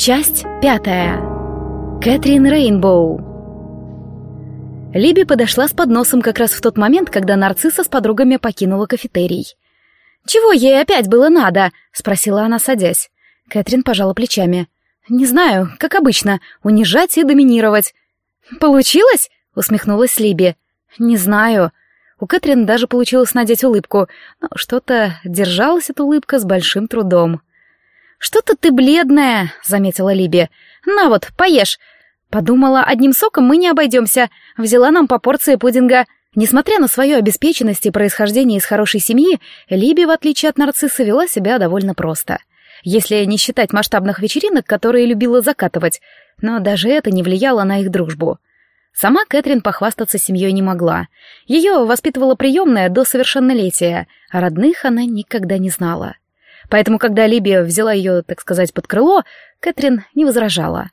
Часть пятая. Кэтрин Рейнбоу. Либи подошла с подносом как раз в тот момент, когда нарцисса с подругами покинула кафетерий. «Чего ей опять было надо?» — спросила она, садясь. Кэтрин пожала плечами. «Не знаю, как обычно, унижать и доминировать». «Получилось?» — усмехнулась Либи. «Не знаю». У Кэтрин даже получилось надеть улыбку, но что-то держалась эта улыбка с большим трудом. «Что-то ты бледная», — заметила Либи. «На вот, поешь». Подумала, одним соком мы не обойдемся. Взяла нам по порции пудинга. Несмотря на свою обеспеченность и происхождение из хорошей семьи, Либи, в отличие от нарцисса, вела себя довольно просто. Если не считать масштабных вечеринок, которые любила закатывать. Но даже это не влияло на их дружбу. Сама Кэтрин похвастаться семьей не могла. Ее воспитывала приемная до совершеннолетия, а родных она никогда не знала. Поэтому, когда Либия взяла ее, так сказать, под крыло, Кэтрин не возражала.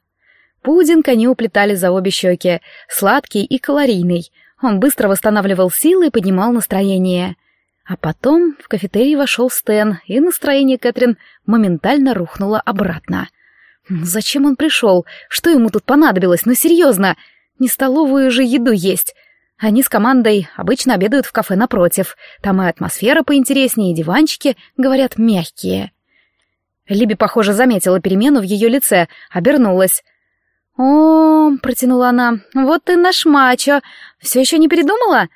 Пудинг они уплетали за обе щеки, сладкий и калорийный. Он быстро восстанавливал силы и поднимал настроение. А потом в кафетерий вошел Стэн, и настроение Кэтрин моментально рухнуло обратно. Ну, зачем он пришел? Что ему тут понадобилось? Ну, серьезно! Не столовую же еду есть. Они с командой обычно обедают в кафе напротив. Там и атмосфера поинтереснее, и диванчики, говорят, мягкие. Либи, похоже, заметила перемену в ее лице, обернулась. «О, — протянула она, — вот ты наш мачо. Все еще не передумала?»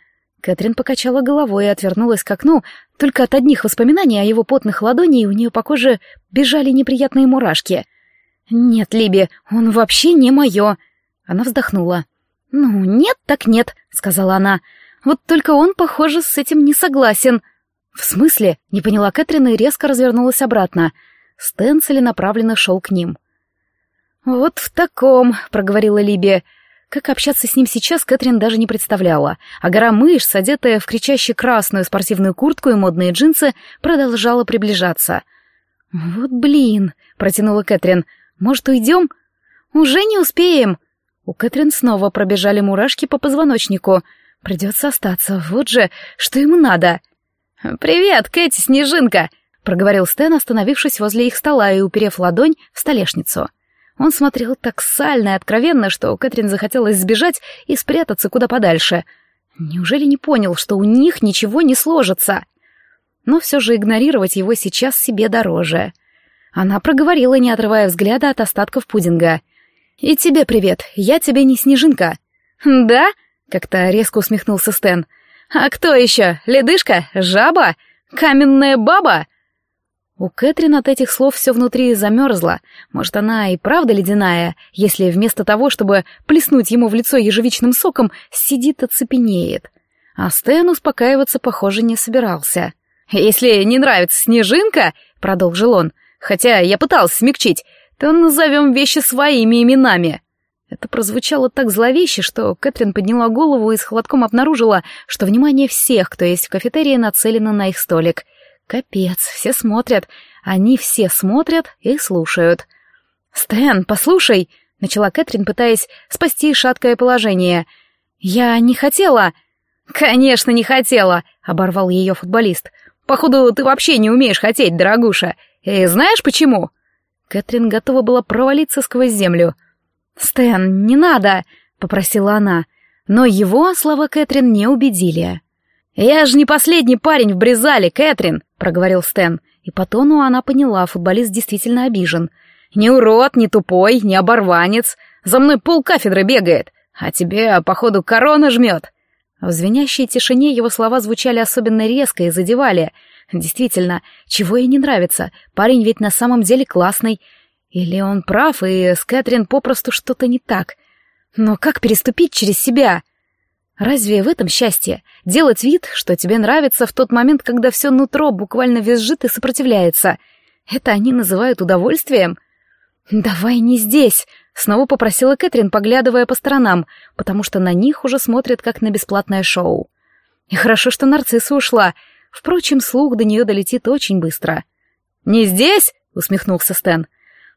Кэтрин покачала головой и отвернулась к окну. Только от одних воспоминаний о его потных ладоней у нее по коже бежали неприятные мурашки. «Нет, Либи, он вообще не мое!» Она вздохнула. «Ну, нет так нет», — сказала она. «Вот только он, похоже, с этим не согласен». «В смысле?» — не поняла Кэтрин и резко развернулась обратно. Стэн целенаправленно шел к ним. «Вот в таком», — проговорила Либия. Как общаться с ним сейчас, Кэтрин даже не представляла, а гора мышц, одетая в кричащую красную спортивную куртку и модные джинсы, продолжала приближаться. «Вот блин», — протянула Кэтрин, — «может, уйдем?» «Уже не успеем», у Кэтрин снова пробежали мурашки по позвоночнику. Придется остаться, вот же, что ему надо. «Привет, Кэти, Снежинка!» — проговорил Стэн, остановившись возле их стола и уперев ладонь в столешницу. Он смотрел так сально и откровенно, что Кэтрин захотелось сбежать и спрятаться куда подальше. Неужели не понял, что у них ничего не сложится? Но все же игнорировать его сейчас себе дороже. Она проговорила, не отрывая взгляда от остатков пудинга. «И тебе привет, я тебе не снежинка». «Да?» — как-то резко усмехнулся Стэн. «А кто еще? Ледышка? Жаба? Каменная баба?» У Кэтрин от этих слов все внутри замерзло. Может, она и правда ледяная, если вместо того, чтобы плеснуть ему в лицо ежевичным соком, сидит оцепенеет. А Стэн успокаиваться, похоже, не собирался. «Если не нравится снежинка», — продолжил он, — «хотя я пытался смягчить, то назовем вещи своими именами». Это прозвучало так зловеще, что Кэтрин подняла голову и с холодком обнаружила, что внимание всех, кто есть в кафетерии, нацелено на их столик. Капец, все смотрят. Они все смотрят и слушают. «Стэн, послушай!» — начала Кэтрин, пытаясь спасти шаткое положение. «Я не хотела...» «Конечно, не хотела!» — оборвал ее футболист. «Походу, ты вообще не умеешь хотеть, дорогуша. И знаешь почему?» Кэтрин готова была провалиться сквозь землю. «Стэн, не надо!» — попросила она. Но его слова Кэтрин не убедили. «Я же не последний парень в Бризале, Кэтрин!» — проговорил Стэн. И по тону она поняла, футболист действительно обижен. «Не урод, не тупой, не оборванец. За мной пол кафедры бегает, а тебе, походу, корона жмет». В звенящей тишине его слова звучали особенно резко и задевали — Действительно, чего ей не нравится? Парень ведь на самом деле классный. Или он прав, и с Кэтрин попросту что-то не так. Но как переступить через себя? Разве в этом счастье? Делать вид, что тебе нравится в тот момент, когда все нутро буквально визжит и сопротивляется. Это они называют удовольствием? «Давай не здесь», — снова попросила Кэтрин, поглядывая по сторонам, потому что на них уже смотрят как на бесплатное шоу. И хорошо, что нарцисса ушла — Впрочем, слух до нее долетит очень быстро. «Не здесь?» — усмехнулся Стэн.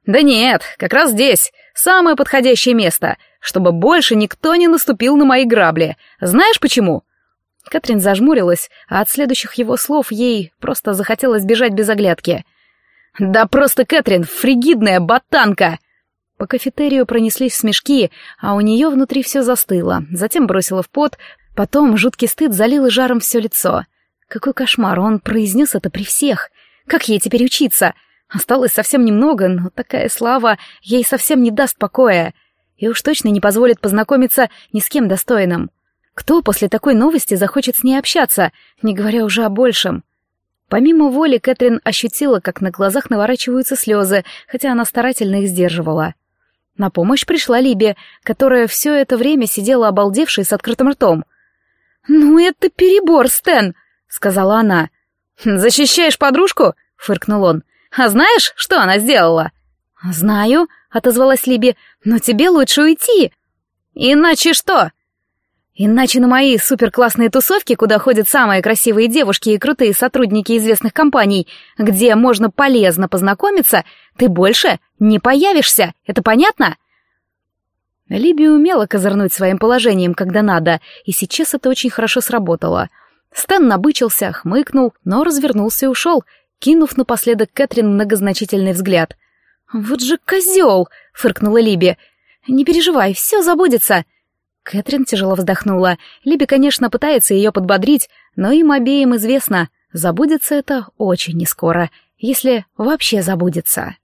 «Да нет, как раз здесь. Самое подходящее место, чтобы больше никто не наступил на мои грабли. Знаешь почему?» Катрин зажмурилась, а от следующих его слов ей просто захотелось бежать без оглядки. «Да просто Кэтрин, фригидная ботанка!» По кафетерию пронеслись смешки, а у нее внутри все застыло, затем бросило в пот, потом жуткий стыд залил жаром все лицо. Какой кошмар, он произнес это при всех. Как ей теперь учиться? Осталось совсем немного, но такая слава ей совсем не даст покоя. И уж точно не позволит познакомиться ни с кем достойным. Кто после такой новости захочет с ней общаться, не говоря уже о большем? Помимо воли, Кэтрин ощутила, как на глазах наворачиваются слезы, хотя она старательно их сдерживала. На помощь пришла Либи, которая все это время сидела обалдевшей с открытым ртом. «Ну это перебор, Стэн!» — сказала она. «Защищаешь подружку?» — фыркнул он. «А знаешь, что она сделала?» «Знаю», — отозвалась Либи, — «но тебе лучше уйти». «Иначе что?» Иначе на мои суперклассные тусовки, куда ходят самые красивые девушки и крутые сотрудники известных компаний, где можно полезно познакомиться, ты больше не появишься. Это понятно? Либи умела козырнуть своим положением, когда надо, и сейчас это очень хорошо сработало. Стэн набычился, хмыкнул, но развернулся и ушел, кинув напоследок Кэтрин многозначительный взгляд. «Вот же козел!» — фыркнула Либи. «Не переживай, все забудется!» Кэтрин тяжело вздохнула. Либи, конечно, пытается ее подбодрить, но им обеим известно, забудется это очень нескоро, если вообще забудется.